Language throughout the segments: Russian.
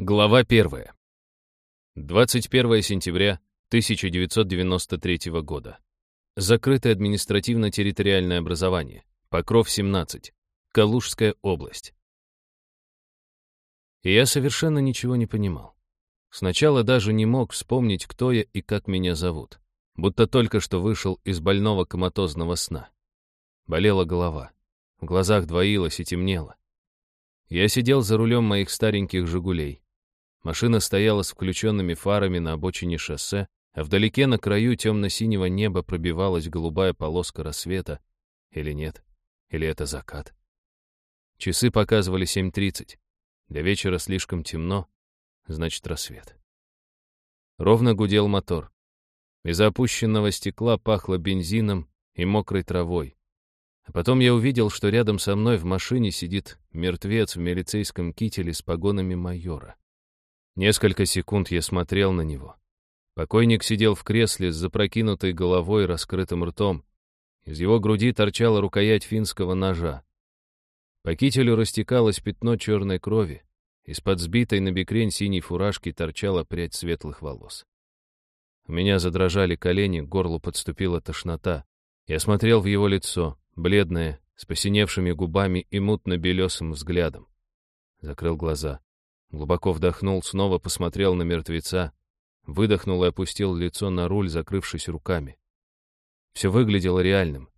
Глава 1. 21 сентября 1993 года. Закрытое административно-территориальное образование. Покров 17. Калужская область. Я совершенно ничего не понимал. Сначала даже не мог вспомнить, кто я и как меня зовут. Будто только что вышел из больного коматозного сна. Болела голова. В глазах двоилось и темнело. Я сидел за рулем моих стареньких «Жигулей». Машина стояла с включенными фарами на обочине шоссе, а вдалеке на краю темно-синего неба пробивалась голубая полоска рассвета. Или нет? Или это закат? Часы показывали 7.30. Для вечера слишком темно, значит, рассвет. Ровно гудел мотор. Из опущенного стекла пахло бензином и мокрой травой. А потом я увидел, что рядом со мной в машине сидит мертвец в милицейском кителе с погонами майора. Несколько секунд я смотрел на него. Покойник сидел в кресле с запрокинутой головой и раскрытым ртом. Из его груди торчала рукоять финского ножа. По кителю растекалось пятно черной крови. Из-под сбитой на бекрень синей фуражки торчала прядь светлых волос. У меня задрожали колени, к горлу подступила тошнота. Я смотрел в его лицо, бледное, с посиневшими губами и мутно-белесым взглядом. Закрыл глаза. Глубоко вдохнул, снова посмотрел на мертвеца, выдохнул и опустил лицо на руль, закрывшись руками. Все выглядело реальным.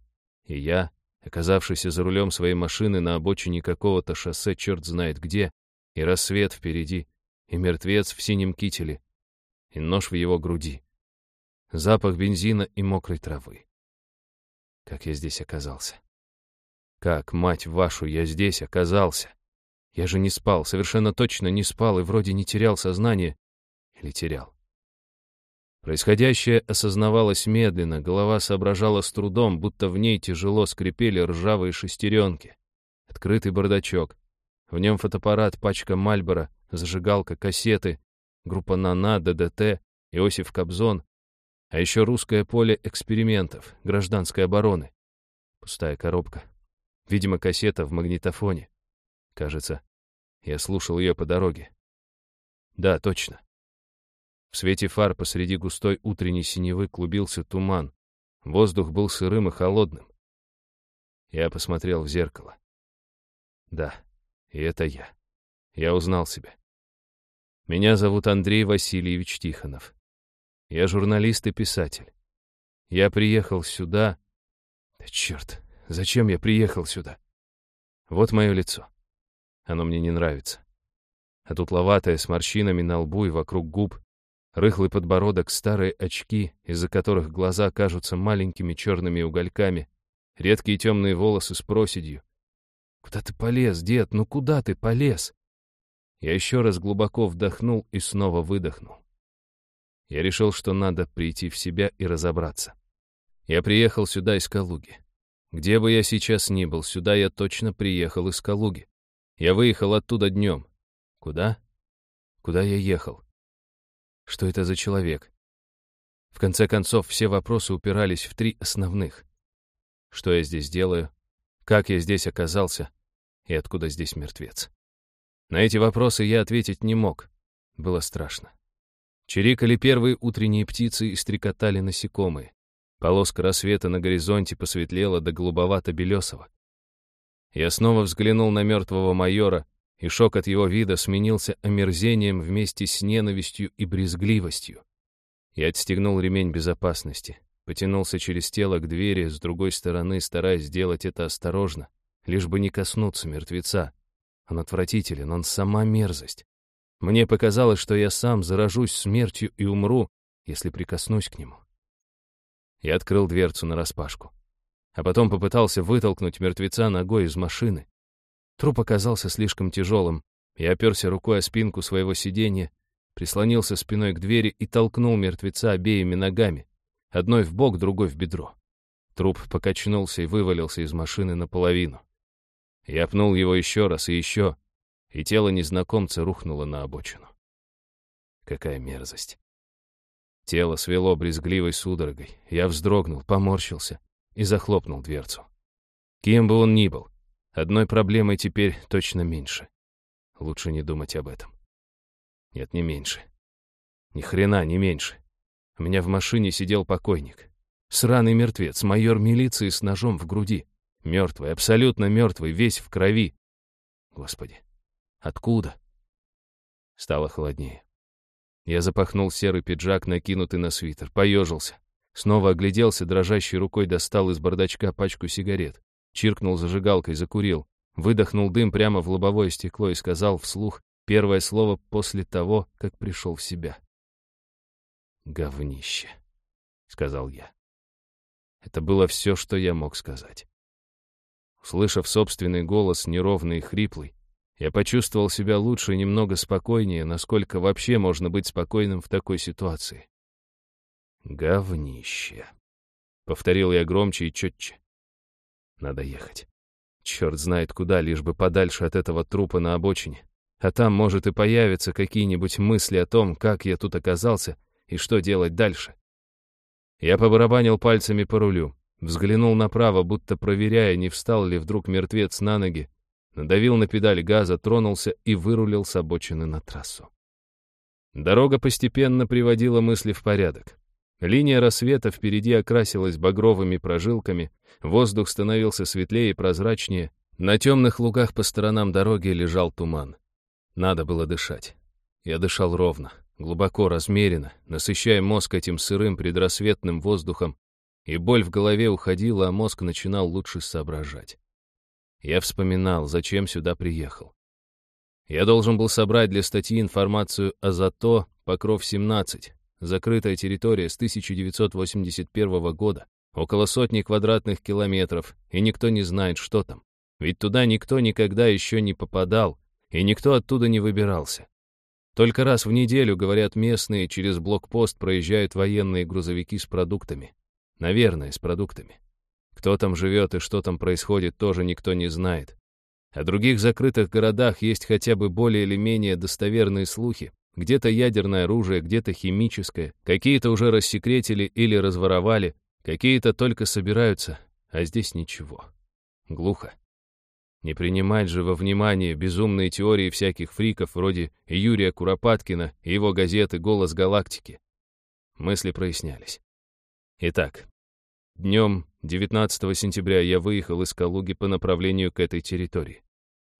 И я, оказавшийся за рулем своей машины на обочине какого-то шоссе, черт знает где, и рассвет впереди, и мертвец в синем кителе, и нож в его груди. Запах бензина и мокрой травы. Как я здесь оказался? Как, мать вашу, я здесь оказался? Я же не спал, совершенно точно не спал и вроде не терял сознание. Или терял. Происходящее осознавалось медленно, голова соображала с трудом, будто в ней тяжело скрипели ржавые шестеренки. Открытый бардачок. В нем фотоаппарат, пачка Мальбора, зажигалка, кассеты, группа «Нана», ДДТ, Иосиф Кобзон, а еще русское поле экспериментов, гражданской обороны. Пустая коробка. Видимо, кассета в магнитофоне. Кажется, я слушал ее по дороге. Да, точно. В свете фар посреди густой утренней синевы клубился туман. Воздух был сырым и холодным. Я посмотрел в зеркало. Да, и это я. Я узнал себя. Меня зовут Андрей Васильевич Тихонов. Я журналист и писатель. Я приехал сюда... Да черт, зачем я приехал сюда? Вот мое лицо. Оно мне не нравится. А тутловатое, с морщинами на лбу и вокруг губ, рыхлый подбородок, старые очки, из-за которых глаза кажутся маленькими черными угольками, редкие темные волосы с проседью. Куда ты полез, дед? Ну куда ты полез? Я еще раз глубоко вдохнул и снова выдохнул. Я решил, что надо прийти в себя и разобраться. Я приехал сюда из Калуги. Где бы я сейчас ни был, сюда я точно приехал из Калуги. Я выехал оттуда днем. Куда? Куда я ехал? Что это за человек? В конце концов, все вопросы упирались в три основных. Что я здесь делаю? Как я здесь оказался? И откуда здесь мертвец? На эти вопросы я ответить не мог. Было страшно. Чирикали первые утренние птицы и стрекотали насекомые. Полоска рассвета на горизонте посветлела до голубовато-белесого. Я снова взглянул на мертвого майора, и шок от его вида сменился омерзением вместе с ненавистью и брезгливостью. Я отстегнул ремень безопасности, потянулся через тело к двери с другой стороны, стараясь сделать это осторожно, лишь бы не коснуться мертвеца. Он отвратителен, он сама мерзость. Мне показалось, что я сам заражусь смертью и умру, если прикоснусь к нему. Я открыл дверцу нараспашку а потом попытался вытолкнуть мертвеца ногой из машины. Труп оказался слишком тяжелым. Я оперся рукой о спинку своего сиденья, прислонился спиной к двери и толкнул мертвеца обеими ногами, одной в бок, другой в бедро. Труп покачнулся и вывалился из машины наполовину. Я пнул его еще раз и еще, и тело незнакомца рухнуло на обочину. Какая мерзость. Тело свело брезгливой судорогой. Я вздрогнул, поморщился и захлопнул дверцу. Кем бы он ни был, одной проблемой теперь точно меньше. Лучше не думать об этом. Нет, не меньше. Ни хрена не меньше. У меня в машине сидел покойник. Сраный мертвец, майор милиции с ножом в груди. Мертвый, абсолютно мертвый, весь в крови. Господи, откуда? Стало холоднее. Я запахнул серый пиджак, накинутый на свитер, поежился. Снова огляделся, дрожащей рукой достал из бардачка пачку сигарет. Чиркнул зажигалкой, закурил. Выдохнул дым прямо в лобовое стекло и сказал вслух первое слово после того, как пришел в себя. «Говнище», — сказал я. Это было все, что я мог сказать. Услышав собственный голос, неровный и хриплый, я почувствовал себя лучше и немного спокойнее, насколько вообще можно быть спокойным в такой ситуации. «Говнище», — повторил я громче и четче. «Надо ехать. Черт знает куда, лишь бы подальше от этого трупа на обочине. А там, может, и появятся какие-нибудь мысли о том, как я тут оказался и что делать дальше. Я побарабанил пальцами по рулю, взглянул направо, будто проверяя, не встал ли вдруг мертвец на ноги, надавил на педаль газа, тронулся и вырулил с обочины на трассу. Дорога постепенно приводила мысли в порядок. Линия рассвета впереди окрасилась багровыми прожилками, воздух становился светлее и прозрачнее, на темных лугах по сторонам дороги лежал туман. Надо было дышать. Я дышал ровно, глубоко, размеренно, насыщая мозг этим сырым предрассветным воздухом, и боль в голове уходила, а мозг начинал лучше соображать. Я вспоминал, зачем сюда приехал. Я должен был собрать для статьи информацию о ЗАТО «Покров-17», закрытая территория с 1981 года, около сотни квадратных километров, и никто не знает, что там. Ведь туда никто никогда еще не попадал, и никто оттуда не выбирался. Только раз в неделю, говорят местные, через блокпост проезжают военные грузовики с продуктами. Наверное, с продуктами. Кто там живет и что там происходит, тоже никто не знает. О других закрытых городах есть хотя бы более или менее достоверные слухи. Где-то ядерное оружие, где-то химическое, какие-то уже рассекретили или разворовали, какие-то только собираются, а здесь ничего. Глухо. Не принимать же во внимание безумные теории всяких фриков вроде Юрия Куропаткина и его газеты «Голос галактики». Мысли прояснялись. Итак, днем 19 сентября я выехал из Калуги по направлению к этой территории.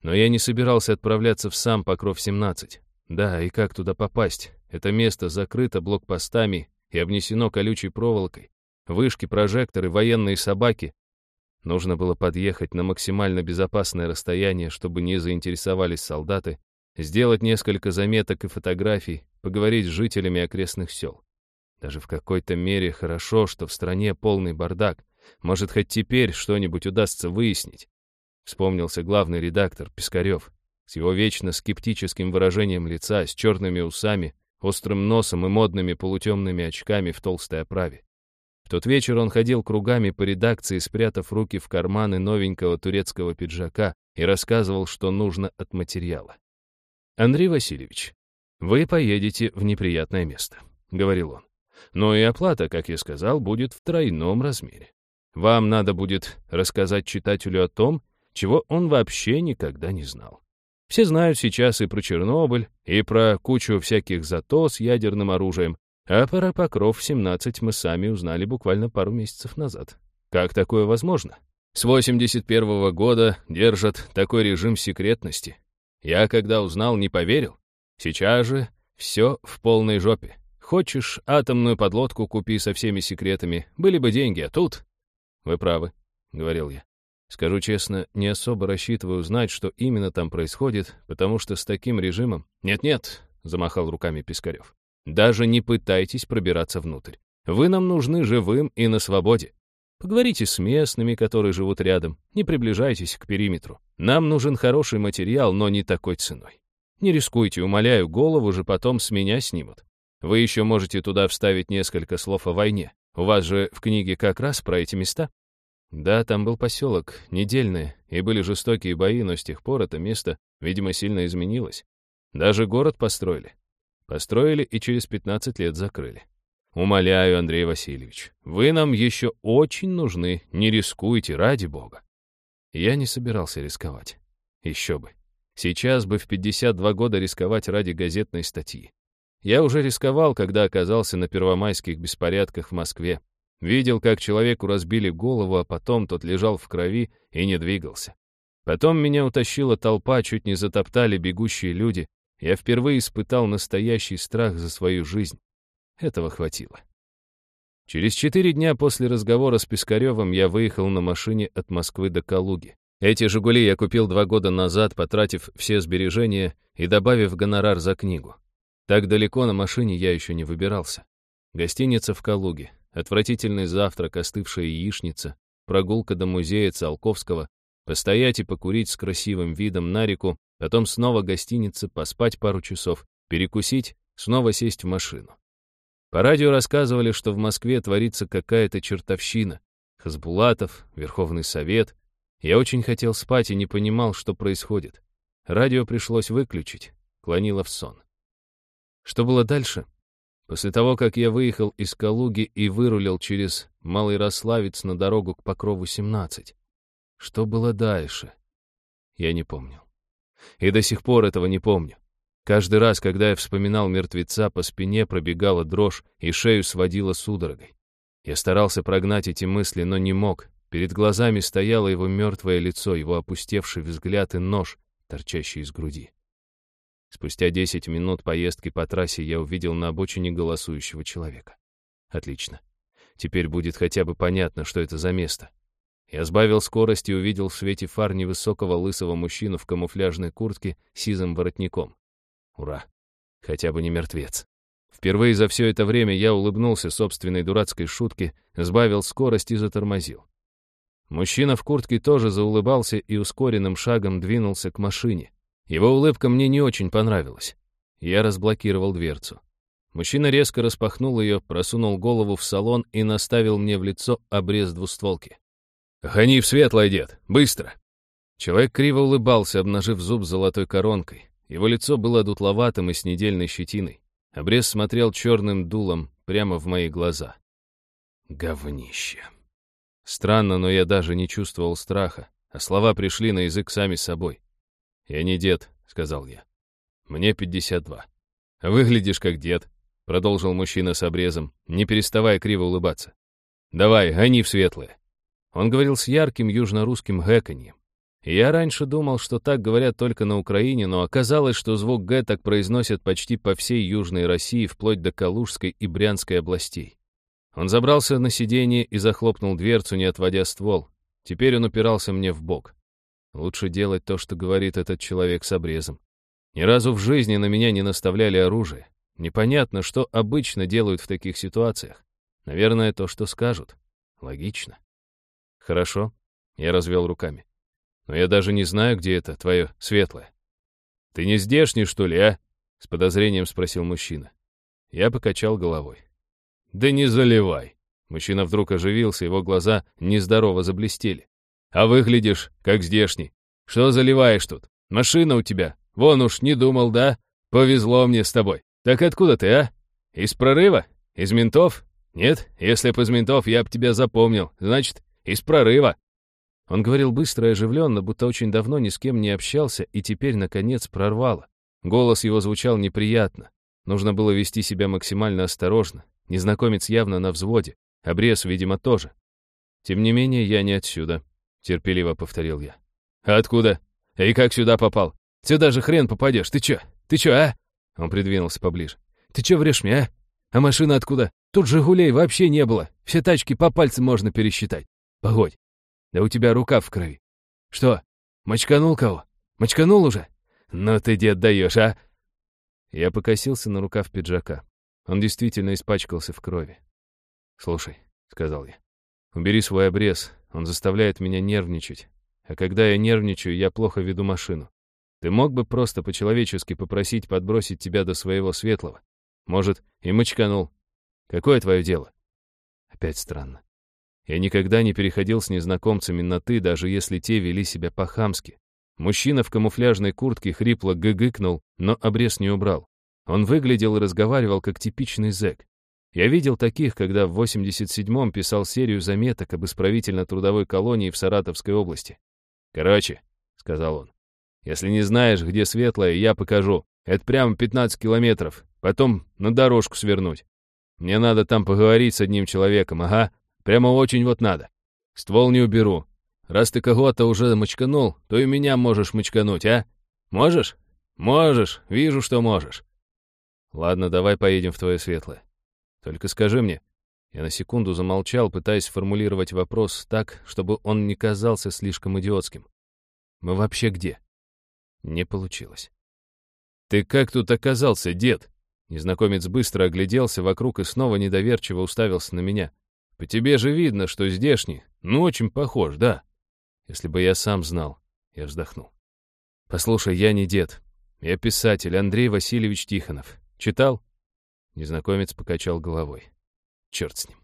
Но я не собирался отправляться в сам Покров-17. Да, и как туда попасть? Это место закрыто блокпостами и обнесено колючей проволокой. Вышки, прожекторы, военные собаки, Нужно было подъехать на максимально безопасное расстояние, чтобы не заинтересовались солдаты, сделать несколько заметок и фотографий, поговорить с жителями окрестных сел. Даже в какой-то мере хорошо, что в стране полный бардак. Может, хоть теперь что-нибудь удастся выяснить. Вспомнился главный редактор Пискарев с его вечно скептическим выражением лица, с черными усами, острым носом и модными полутемными очками в толстой оправе тот вечер он ходил кругами по редакции, спрятав руки в карманы новенького турецкого пиджака и рассказывал, что нужно от материала. «Андрей Васильевич, вы поедете в неприятное место», — говорил он. «Но и оплата, как я сказал, будет в тройном размере. Вам надо будет рассказать читателю о том, чего он вообще никогда не знал. Все знают сейчас и про Чернобыль, и про кучу всяких зато с ядерным оружием, а про Покров-17 мы сами узнали буквально пару месяцев назад. Как такое возможно? С 81 -го года держат такой режим секретности. Я, когда узнал, не поверил. Сейчас же все в полной жопе. Хочешь атомную подлодку купи со всеми секретами, были бы деньги, а тут... Вы правы, — говорил я. Скажу честно, не особо рассчитываю узнать, что именно там происходит, потому что с таким режимом... Нет-нет, — замахал руками Пискарев. Даже не пытайтесь пробираться внутрь. Вы нам нужны живым и на свободе. Поговорите с местными, которые живут рядом. Не приближайтесь к периметру. Нам нужен хороший материал, но не такой ценой. Не рискуйте, умоляю, голову же потом с меня снимут. Вы еще можете туда вставить несколько слов о войне. У вас же в книге как раз про эти места. Да, там был поселок, недельное, и были жестокие бои, но с тех пор это место, видимо, сильно изменилось. Даже город построили. Построили и через 15 лет закрыли. Умоляю, Андрей Васильевич, вы нам еще очень нужны, не рискуйте, ради бога. Я не собирался рисковать. Еще бы. Сейчас бы в 52 года рисковать ради газетной статьи. Я уже рисковал, когда оказался на первомайских беспорядках в Москве. Видел, как человеку разбили голову, а потом тот лежал в крови и не двигался. Потом меня утащила толпа, чуть не затоптали бегущие люди. Я впервые испытал настоящий страх за свою жизнь. Этого хватило. Через четыре дня после разговора с Пискаревым я выехал на машине от Москвы до Калуги. Эти «Жигули» я купил два года назад, потратив все сбережения и добавив гонорар за книгу. Так далеко на машине я еще не выбирался. Гостиница в Калуге, отвратительный завтрак, остывшая яичница, прогулка до музея Циолковского, постоять и покурить с красивым видом на реку, потом снова гостиница, поспать пару часов, перекусить, снова сесть в машину. По радио рассказывали, что в Москве творится какая-то чертовщина. Хасбулатов, Верховный Совет, я очень хотел спать и не понимал, что происходит. Радио пришлось выключить, клонило в сон. Что было дальше? После того, как я выехал из Калуги и вырулил через Малый Рославец на дорогу к Покрову 17. Что было дальше? Я не помнил. И до сих пор этого не помню. Каждый раз, когда я вспоминал мертвеца, по спине пробегала дрожь и шею сводила судорогой. Я старался прогнать эти мысли, но не мог, Перед глазами стояло его мертвое лицо, его опустевший взгляд и нож, торчащий из груди. Спустя десять минут поездки по трассе я увидел на обочине голосующего человека. Отлично. Теперь будет хотя бы понятно, что это за место. Я сбавил скорость и увидел в свете фар невысокого лысого мужчину в камуфляжной куртке с сизым воротником. Ура! Хотя бы не мертвец. Впервые за все это время я улыбнулся собственной дурацкой шутке, сбавил скорость и затормозил. Мужчина в куртке тоже заулыбался и ускоренным шагом двинулся к машине. Его улыбка мне не очень понравилась. Я разблокировал дверцу. Мужчина резко распахнул ее, просунул голову в салон и наставил мне в лицо обрез двустволки. «Гони в светлое, дед! Быстро!» Человек криво улыбался, обнажив зуб золотой коронкой. Его лицо было дутловатым и с недельной щетиной. Обрез смотрел черным дулом прямо в мои глаза. Говнище. Странно, но я даже не чувствовал страха, а слова пришли на язык сами собой. «Я не дед», — сказал я. «Мне 52». «Выглядишь как дед», — продолжил мужчина с обрезом, не переставая криво улыбаться. «Давай, гони в светлое». Он говорил с ярким южно-русским гэканьем. Я раньше думал, что так говорят только на Украине, но оказалось, что звук «г» так произносят почти по всей Южной России, вплоть до Калужской и Брянской областей. Он забрался на сиденье и захлопнул дверцу, не отводя ствол. Теперь он упирался мне в бок. Лучше делать то, что говорит этот человек с обрезом. Ни разу в жизни на меня не наставляли оружие. Непонятно, что обычно делают в таких ситуациях. Наверное, то, что скажут. Логично. Хорошо, я развел руками. Но я даже не знаю, где это, твое светлое. Ты не здешний, что ли, а? С подозрением спросил мужчина. Я покачал головой. «Да не заливай!» Мужчина вдруг оживился, его глаза нездорово заблестели. «А выглядишь, как здешний. Что заливаешь тут? Машина у тебя. Вон уж не думал, да? Повезло мне с тобой. Так откуда ты, а? Из прорыва? Из ментов? Нет, если б из ментов, я б тебя запомнил. Значит, из прорыва». Он говорил быстро и оживленно, будто очень давно ни с кем не общался и теперь, наконец, прорвало. Голос его звучал неприятно. Нужно было вести себя максимально осторожно, Незнакомец явно на взводе, обрез, видимо, тоже. Тем не менее, я не отсюда, терпеливо повторил я. Откуда? И как сюда попал? Сюда же хрен попадешь. Ты чё? Ты чё, а? Он придвинулся поближе. Ты чё врешь мне, а? А машина откуда? Тут «Жигулей» вообще не было. Все тачки по пальцам можно пересчитать. Погодь. Да у тебя рука в крови. Что, мочканул кого? Мочканул уже? Ну ты, дед, даешь, а? Я покосился на рукав пиджака. Он действительно испачкался в крови. «Слушай», — сказал я, — «убери свой обрез, он заставляет меня нервничать. А когда я нервничаю, я плохо веду машину. Ты мог бы просто по-человечески попросить подбросить тебя до своего светлого? Может, и мочканул. Какое твое дело?» Опять странно. Я никогда не переходил с незнакомцами на «ты», даже если те вели себя по-хамски. Мужчина в камуфляжной куртке хрипло гыгыкнул, но обрез не убрал. Он выглядел и разговаривал как типичный зэк. Я видел таких, когда в 87-м писал серию заметок об исправительно-трудовой колонии в Саратовской области. «Короче», — сказал он, Если не знаешь, где светлое, я покажу. Это прямо 15 километров. Потом на дорожку свернуть. Мне надо там поговорить с одним человеком, ага. Прямо очень вот надо. Ствол не уберу. Раз ты кого-то уже мочканул, то и меня можешь мочкануть, а? Можешь? Можешь, вижу, что можешь. Ладно, давай поедем в твое светлое. Только скажи мне. Я на секунду замолчал, пытаясь сформулировать вопрос так, чтобы он не казался слишком идиотским. Мы вообще где? Не получилось. «Ты как тут оказался, дед?» Незнакомец быстро огляделся вокруг и снова недоверчиво уставился на меня. «По тебе же видно, что здешний. Ну, очень похож, да?» Если бы я сам знал, я вздохнул. «Послушай, я не дед. Я писатель Андрей Васильевич Тихонов. Читал?» Незнакомец покачал головой. Черт с ним.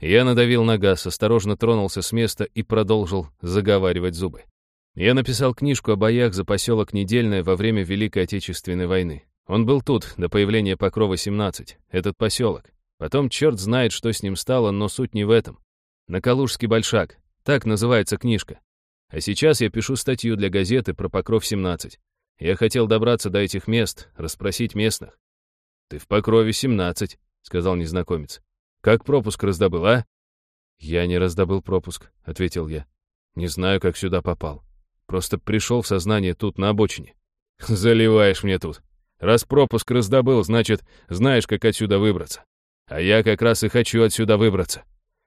Я надавил на газ, осторожно тронулся с места и продолжил заговаривать зубы. Я написал книжку о боях за поселок Недельное во время Великой Отечественной войны. Он был тут, до появления Покрова-17, этот поселок. Потом черт знает, что с ним стало, но суть не в этом. На Калужский большак. Так называется книжка. А сейчас я пишу статью для газеты про Покров-17. Я хотел добраться до этих мест, расспросить местных. «Ты в Покрове-17», — сказал незнакомец. «Как пропуск раздобыл, а?» «Я не раздобыл пропуск», — ответил я. «Не знаю, как сюда попал. Просто пришел в сознание тут, на обочине. Заливаешь мне тут. Раз пропуск раздобыл, значит, знаешь, как отсюда выбраться. А я как раз и хочу отсюда выбраться.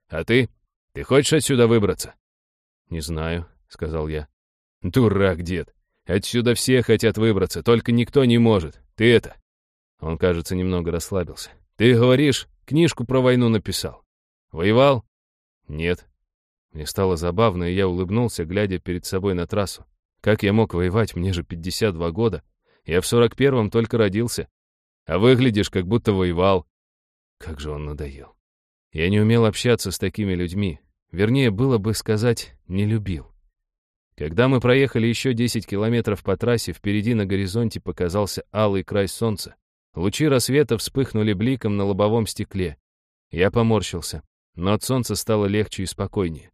А ты? Ты хочешь отсюда выбраться? Не знаю, сказал я. Дурак, дед. Отсюда все хотят выбраться, только никто не может. Ты это... Он, кажется, немного расслабился. Ты говоришь, книжку про войну написал. Воевал? Нет, мне стало забавно, и я улыбнулся, глядя перед собой на трассу. Как я мог воевать, мне же 52 года. Я в 41-м только родился. А выглядишь, как будто воевал. Как же он надоел. Я не умел общаться с такими людьми. Вернее, было бы сказать, не любил. Когда мы проехали еще 10 километров по трассе, впереди на горизонте показался алый край солнца. Лучи рассвета вспыхнули бликом на лобовом стекле. Я поморщился, но от солнца стало легче и спокойнее.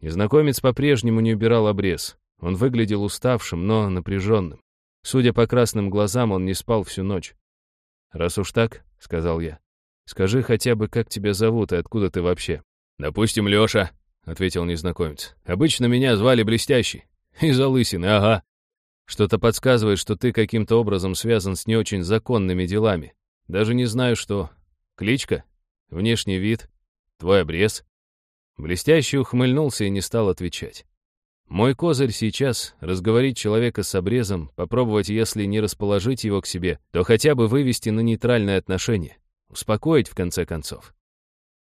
Незнакомец по-прежнему не убирал обрез. Он выглядел уставшим, но напряженным. Судя по красным глазам, он не спал всю ночь. «Раз уж так», — сказал я, — «скажи хотя бы, как тебя зовут и откуда ты вообще?» «Допустим, Лёша», — ответил незнакомец. «Обычно меня звали Блестящий. Из-за лысины, ага. Что-то подсказывает, что ты каким-то образом связан с не очень законными делами. Даже не знаю, что. Кличка? Внешний вид? Твой обрез?» Блестящий ухмыльнулся и не стал отвечать. Мой козырь сейчас — разговорить человека с обрезом, попробовать, если не расположить его к себе, то хотя бы вывести на нейтральное отношение, успокоить в конце концов.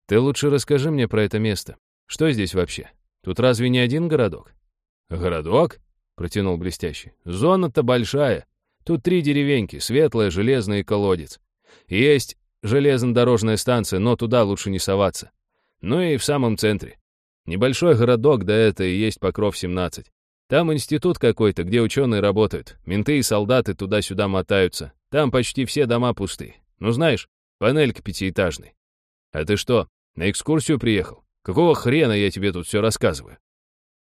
Ты лучше расскажи мне про это место. Что здесь вообще? Тут разве не один городок? Городок? Протянул блестящий. Зона-то большая. Тут три деревеньки, светлая, железная и колодец. Есть железнодорожная станция, но туда лучше не соваться. Ну и в самом центре. Небольшой городок, да это и есть Покров-17. Там институт какой-то, где ученые работают. Менты и солдаты туда-сюда мотаются. Там почти все дома пусты. Ну знаешь, панелька пятиэтажный. А ты что, на экскурсию приехал? Какого хрена я тебе тут все рассказываю?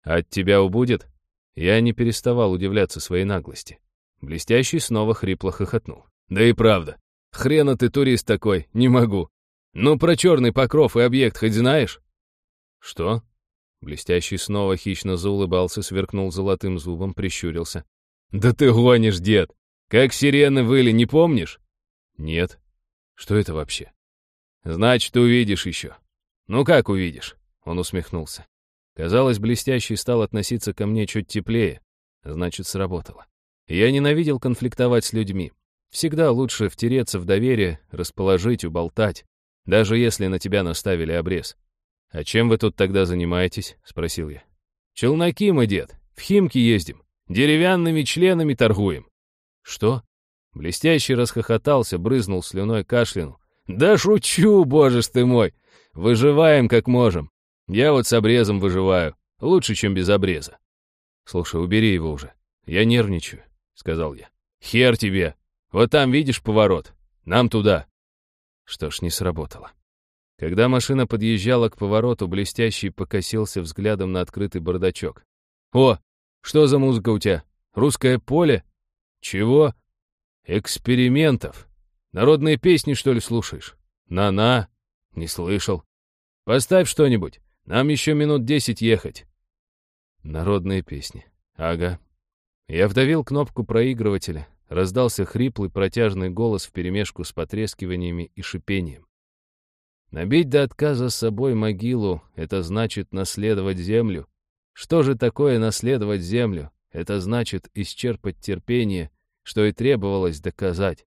От тебя убудет? Я не переставал удивляться своей наглости. Блестящий снова хрипло хохотнул. Да и правда. Хрена ты турист такой, не могу. «Ну, про черный покров и объект хоть знаешь?» «Что?» Блестящий снова хищно заулыбался, сверкнул золотым зубом, прищурился. «Да ты гонишь, дед! Как сирены выли, не помнишь?» «Нет. Что это вообще?» «Значит, увидишь еще». «Ну как увидишь?» Он усмехнулся. Казалось, блестящий стал относиться ко мне чуть теплее. Значит, сработало. Я ненавидел конфликтовать с людьми. Всегда лучше втереться в доверие, расположить, уболтать даже если на тебя наставили обрез. «А чем вы тут тогда занимаетесь?» — спросил я. «Челноки мы, дед, в Химки ездим, деревянными членами торгуем». «Что?» Блестящий расхохотался, брызнул слюной, кашлянул. «Да шучу, боже ж ты мой! Выживаем как можем. Я вот с обрезом выживаю. Лучше, чем без обреза». «Слушай, убери его уже. Я нервничаю», — сказал я. «Хер тебе! Вот там видишь поворот? Нам туда!» Что ж, не сработало. Когда машина подъезжала к повороту, блестящий покосился взглядом на открытый бардачок. «О, что за музыка у тебя? Русское поле? Чего? Экспериментов. Народные песни, что ли, слушаешь? На-на. Не слышал. Поставь что-нибудь. Нам еще минут десять ехать. Народные песни. Ага. Я вдавил кнопку проигрывателя. Раздался хриплый протяжный голос вперемешку с потрескиваниями и шипением. Набить до отказа с собой могилу — это значит наследовать землю. Что же такое наследовать землю? Это значит исчерпать терпение, что и требовалось доказать.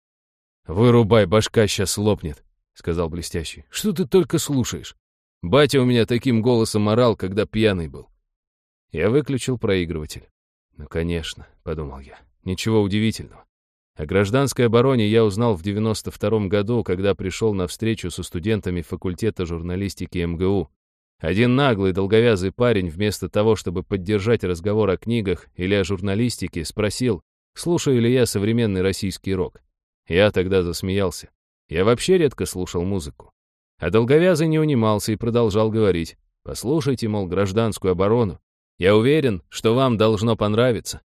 «Вырубай, башка сейчас лопнет», — сказал блестящий. «Что ты только слушаешь? Батя у меня таким голосом орал, когда пьяный был». Я выключил проигрыватель. «Ну, конечно», — подумал я, — «ничего удивительного. О гражданской обороне я узнал в 92 году, когда пришел на встречу со студентами факультета журналистики МГУ. Один наглый, долговязый парень, вместо того, чтобы поддержать разговор о книгах или о журналистике, спросил, слушаю ли я современный российский рок. Я тогда засмеялся. Я вообще редко слушал музыку. А долговязый не унимался и продолжал говорить. Послушайте, мол, гражданскую оборону. Я уверен, что вам должно понравиться.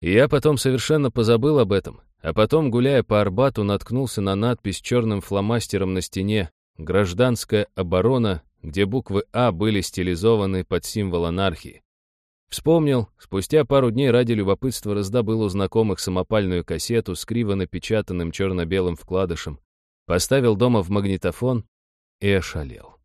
И я потом совершенно позабыл об этом. А потом, гуляя по Арбату, наткнулся на надпись черным фломастером на стене «Гражданская оборона где буквы «А» были стилизованы под символ анархии. Вспомнил, спустя пару дней ради любопытства раздобыл у знакомых самопальную кассету с криво напечатанным черно-белым вкладышем, поставил дома в магнитофон и ошалел.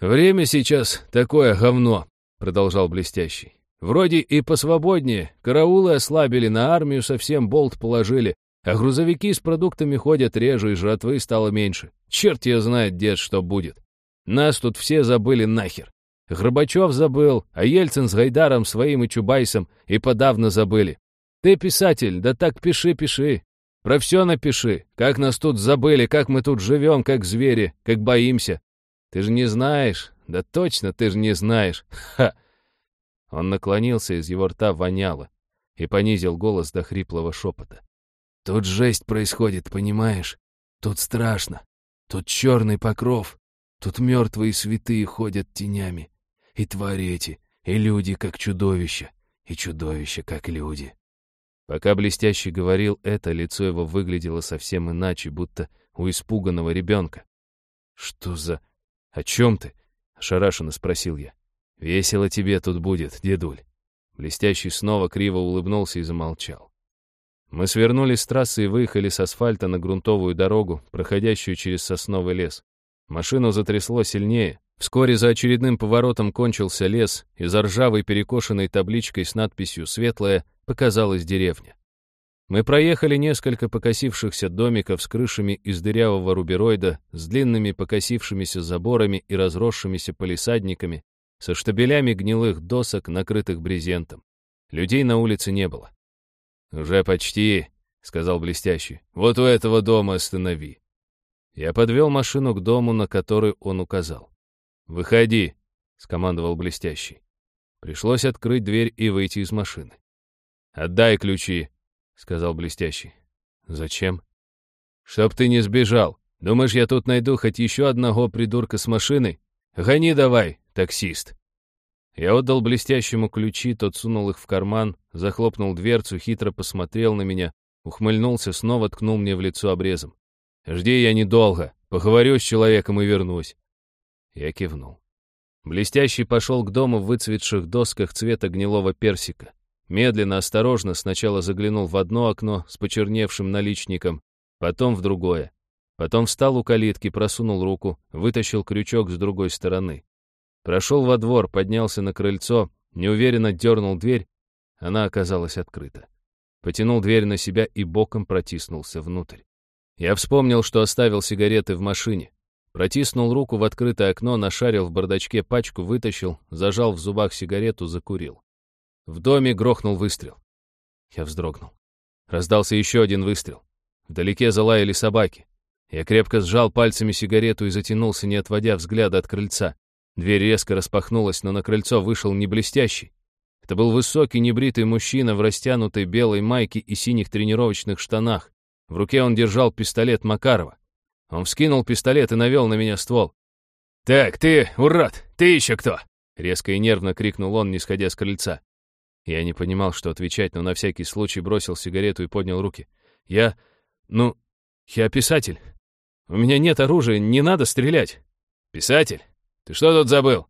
«Время сейчас такое говно», — продолжал Блестящий. «Вроде и посвободнее, караулы ослабили, на армию совсем болт положили, а грузовики с продуктами ходят реже, и жратвы стало меньше. Черт ее знает, дед, что будет. Нас тут все забыли нахер. Горбачев забыл, а Ельцин с Гайдаром своим и Чубайсом и подавно забыли. Ты писатель, да так пиши, пиши. Про все напиши. Как нас тут забыли, как мы тут живем, как звери, как боимся. Ты же не знаешь. Да точно, ты же не знаешь. Ха!» Он наклонился, из его рта воняло, и понизил голос до хриплого шепота. «Тут жесть происходит, понимаешь? Тут страшно. Тут черный покров. Тут мертвые святые ходят тенями. И твари эти, и люди, как чудовища, и чудовища, как люди. Пока Блестящий говорил это, лицо его выглядело совсем иначе, будто у испуганного ребенка. «Что за... О чем ты?» — ошарашенно спросил я. «Весело тебе тут будет, дедуль». Блестящий снова криво улыбнулся и замолчал. Мы свернули с трассы и выехали с асфальта на грунтовую дорогу, проходящую через сосновый лес. Машину затрясло сильнее. Вскоре за очередным поворотом кончился лес, и за ржавой перекошенной табличкой с надписью «Светлая» показалась деревня. Мы проехали несколько покосившихся домиков с крышами из дырявого рубероида, с длинными покосившимися заборами и разросшимися полисадниками, со штабелями гнилых досок, накрытых брезентом. Людей на улице не было. «Уже почти», — сказал блестящий. «Вот у этого дома останови». Я подвел машину к дому, на который он указал. «Выходи», — скомандовал блестящий. Пришлось открыть дверь и выйти из машины. «Отдай ключи», — сказал блестящий. «Зачем?» «Чтоб ты не сбежал. Думаешь, я тут найду хоть еще одного придурка с машиной? Гони давай, таксист». Я отдал блестящему ключи, тот сунул их в карман, захлопнул дверцу, хитро посмотрел на меня, ухмыльнулся, снова ткнул мне в лицо обрезом. «Жди я недолго. Поговорю с человеком и вернусь». Я кивнул. Блестящий пошел к дому в выцветших досках цвета гнилого персика. Медленно, осторожно сначала заглянул в одно окно с почерневшим наличником, потом в другое. Потом встал у калитки, просунул руку, вытащил крючок с другой стороны. Прошел во двор, поднялся на крыльцо, неуверенно дернул дверь. Она оказалась открыта. Потянул дверь на себя и боком протиснулся внутрь. Я вспомнил, что оставил сигареты в машине. Протиснул руку в открытое окно, нашарил в бардачке пачку, вытащил, зажал в зубах сигарету, закурил. В доме грохнул выстрел. Я вздрогнул. Раздался еще один выстрел. Вдалеке залаяли собаки. Я крепко сжал пальцами сигарету и затянулся, не отводя взгляда от крыльца. Дверь резко распахнулась, но на крыльцо вышел не блестящий. Это был высокий небритый мужчина в растянутой белой майке и синих тренировочных штанах. В руке он держал пистолет Макарова. Он вскинул пистолет и навел на меня ствол. «Так, ты, урод, ты еще кто?» Резко и нервно крикнул он, не сходя с крыльца. Я не понимал, что отвечать, но на всякий случай бросил сигарету и поднял руки. «Я... ну... я писатель. У меня нет оружия, не надо стрелять». «Писатель? Ты что тут забыл?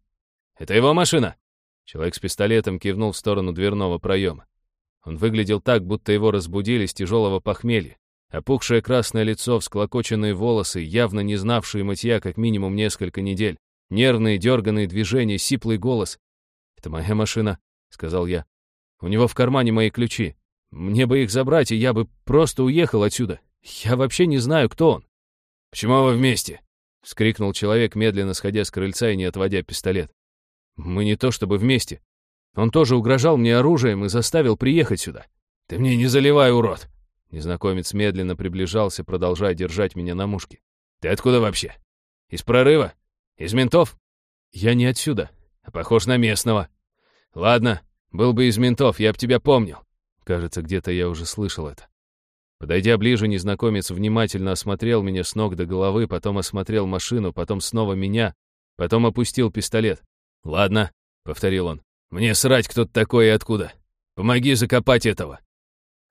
Это его машина?» Человек с пистолетом кивнул в сторону дверного проема. Он выглядел так, будто его разбудили с тяжелого похмелья. Опухшее красное лицо, всклокоченные волосы, явно не знавшие мытья как минимум несколько недель, нервные дерганные движения, сиплый голос. «Это моя машина», — сказал я. «У него в кармане мои ключи. Мне бы их забрать, и я бы просто уехал отсюда. Я вообще не знаю, кто он». «Почему вы вместе?» — вскрикнул человек, медленно сходя с крыльца и не отводя пистолет. «Мы не то чтобы вместе. Он тоже угрожал мне оружием и заставил приехать сюда». «Ты мне не заливай, урод!» Незнакомец медленно приближался, продолжая держать меня на мушке. «Ты откуда вообще? Из прорыва? Из ментов?» «Я не отсюда, а похож на местного». «Ладно, был бы из ментов, я б тебя помнил». Кажется, где-то я уже слышал это. Подойдя ближе, незнакомец внимательно осмотрел меня с ног до головы, потом осмотрел машину, потом снова меня, потом опустил пистолет. «Ладно», — повторил он, — «мне срать, кто-то такой и откуда. Помоги закопать этого».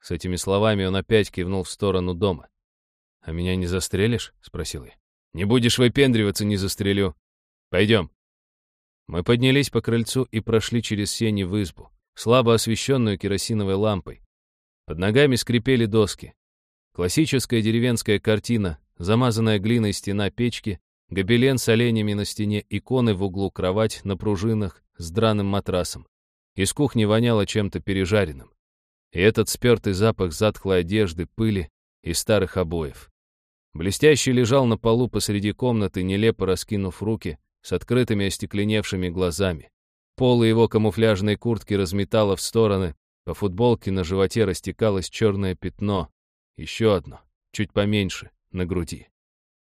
С этими словами он опять кивнул в сторону дома. «А меня не застрелишь?» — спросил я. «Не будешь выпендриваться, не застрелю. Пойдем». Мы поднялись по крыльцу и прошли через сени в избу, слабо освещенную керосиновой лампой. Под ногами скрипели доски. Классическая деревенская картина, замазанная глиной стена печки, гобелен с оленями на стене, иконы в углу, кровать на пружинах с драным матрасом. Из кухни воняло чем-то пережаренным и этот спертый запах затхлой одежды, пыли и старых обоев. Блестящий лежал на полу посреди комнаты, нелепо раскинув руки, с открытыми остекленевшими глазами. Полы его камуфляжной куртки разметало в стороны, по футболке на животе растекалось черное пятно, еще одно, чуть поменьше, на груди.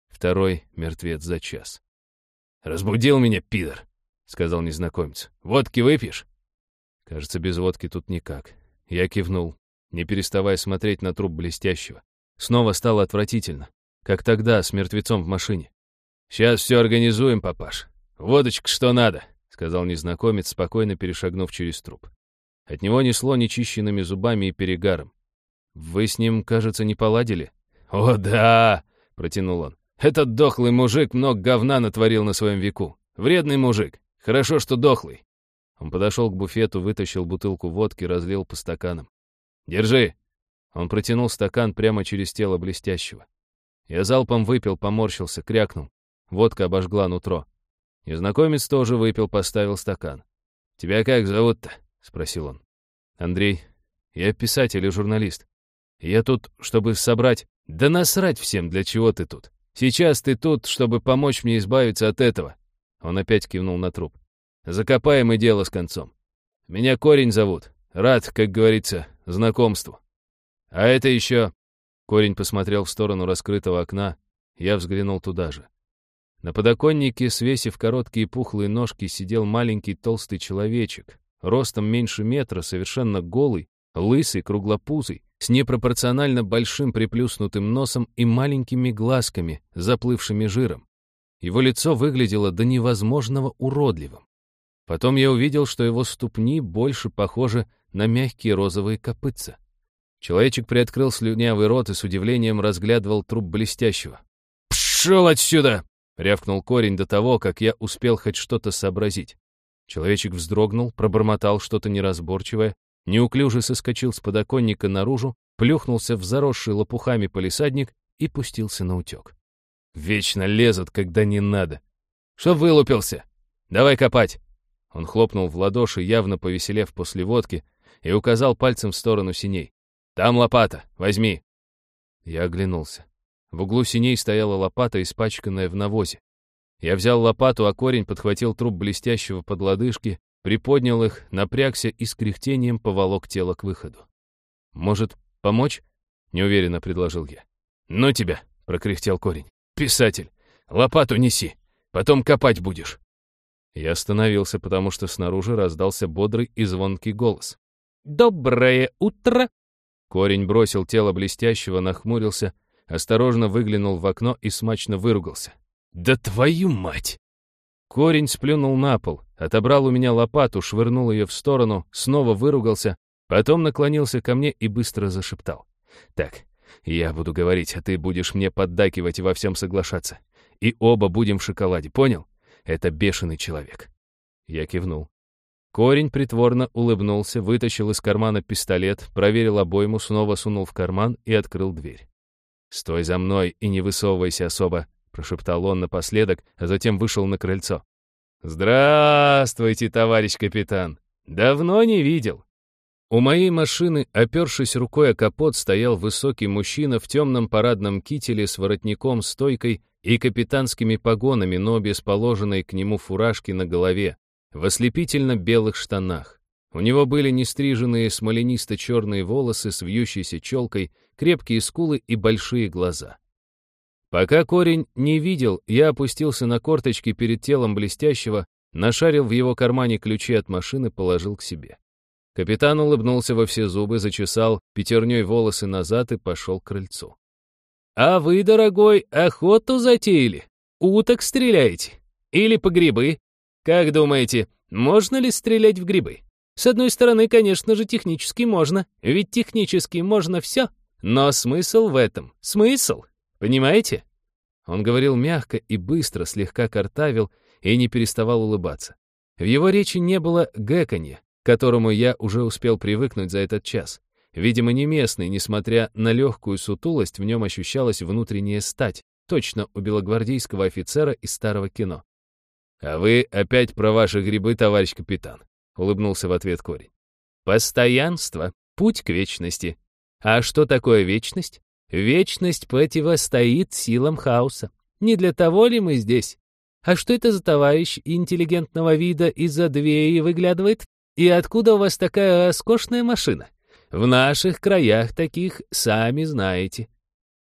Второй мертвец за час. «Разбудил меня, пидор!» — сказал незнакомец. «Водки выпьешь?» Кажется, без водки тут никак. Я кивнул, не переставая смотреть на труп блестящего. Снова стало отвратительно, как тогда с мертвецом в машине. «Сейчас все организуем, папаш. Водочка что надо», — сказал незнакомец, спокойно перешагнув через труп. От него несло нечищенными зубами и перегаром. «Вы с ним, кажется, не поладили?» «О, да!» — протянул он. «Этот дохлый мужик много говна натворил на своем веку. Вредный мужик. Хорошо, что дохлый. Он подошел к буфету, вытащил бутылку водки, разлил по стаканам. «Держи!» Он протянул стакан прямо через тело блестящего. Я залпом выпил, поморщился, крякнул. Водка обожгла нутро. Незнакомец тоже выпил, поставил стакан. «Тебя как зовут-то?» — спросил он. «Андрей. Я писатель и журналист. Я тут, чтобы собрать... Да насрать всем, для чего ты тут. Сейчас ты тут, чтобы помочь мне избавиться от этого». Он опять кивнул на труп. Закопаем и дело с концом. Меня Корень зовут. Рад, как говорится, знакомству. А это еще...» Корень посмотрел в сторону раскрытого окна. Я взглянул туда же. На подоконнике, свесив короткие пухлые ножки, сидел маленький толстый человечек, ростом меньше метра, совершенно голый, лысый, круглопузый, с непропорционально большим приплюснутым носом и маленькими глазками, заплывшими жиром. Его лицо выглядело до невозможного уродливым. Потом я увидел, что его ступни больше похожи на мягкие розовые копытца. Человечек приоткрыл слюнявый рот и с удивлением разглядывал труп блестящего. «Пшел отсюда!» — рявкнул корень до того, как я успел хоть что-то сообразить. Человечек вздрогнул, пробормотал что-то неразборчивое, неуклюже соскочил с подоконника наружу, плюхнулся в заросший лопухами полисадник и пустился на утек. «Вечно лезут, когда не надо. Что вылупился? Давай копать!» Он хлопнул в ладоши, явно повеселев после водки, и указал пальцем в сторону синей. «Там лопата, возьми!» Я оглянулся. В углу синей стояла лопата, испачканная в навозе. Я взял лопату, а корень подхватил труп блестящего под лодыжки, приподнял их, напрягся и с кряхтением поволок тело к выходу. «Может, помочь?» — неуверенно предложил я. «Ну тебя!» — прокряхтел корень. «Писатель! Лопату неси! Потом копать будешь!» Я остановился, потому что снаружи раздался бодрый и звонкий голос. «Доброе утро!» Корень бросил тело блестящего, нахмурился, осторожно выглянул в окно и смачно выругался. «Да твою мать!» Корень сплюнул на пол, отобрал у меня лопату, швырнул ее в сторону, снова выругался, потом наклонился ко мне и быстро зашептал. «Так, я буду говорить, а ты будешь мне поддакивать и во всем соглашаться. И оба будем в шоколаде, понял? Это бешеный человек». Я кивнул. Корень притворно улыбнулся, вытащил из кармана пистолет, проверил обойму, снова сунул в карман и открыл дверь. «Стой за мной и не высовывайся особо», — прошептал он напоследок, а затем вышел на крыльцо. «Здравствуйте, товарищ капитан! Давно не видел!» У моей машины, опершись рукой о капот, стоял высокий мужчина в темном парадном кителе с воротником, стойкой и капитанскими погонами, но без положенной к нему фуражки на голове, в ослепительно-белых штанах. У него были нестриженные смоленисто-черные волосы с вьющейся челкой, крепкие скулы и большие глаза. Пока корень не видел, я опустился на корточки перед телом блестящего, нашарил в его кармане ключи от машины, положил к себе. Капитан улыбнулся во все зубы, зачесал пятерней волосы назад и пошел к крыльцу. «А вы, дорогой, охоту затеяли? Уток стреляете? Или по грибы? Как думаете, можно ли стрелять в грибы? С одной стороны, конечно же, технически можно, ведь технически можно все. Но смысл в этом? Смысл? Понимаете? Он говорил мягко и быстро, слегка картавил и не переставал улыбаться. В его речи не было гэканья, к которому я уже успел привыкнуть за этот час. Видимо, не местный, несмотря на легкую сутулость, в нем ощущалась внутренняя стать, точно у белогвардейского офицера из старого кино. «А вы опять про ваши грибы, товарищ капитан», — улыбнулся в ответ Корень. «Постоянство — путь к вечности. А что такое вечность? Вечность противостоит силам хаоса. Не для того ли мы здесь? А что это за товарищ интеллигентного вида из-за двери выглядывает? И откуда у вас такая роскошная машина? В наших краях таких сами знаете.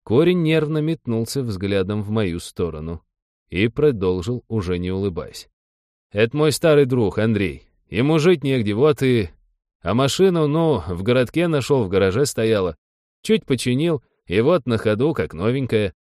Корень нервно метнулся взглядом в мою сторону и продолжил, уже не улыбаясь. «Это мой старый друг, Андрей. Ему жить негде, вот и... А машину, ну, в городке нашел, в гараже стояла. Чуть починил, и вот на ходу, как новенькая».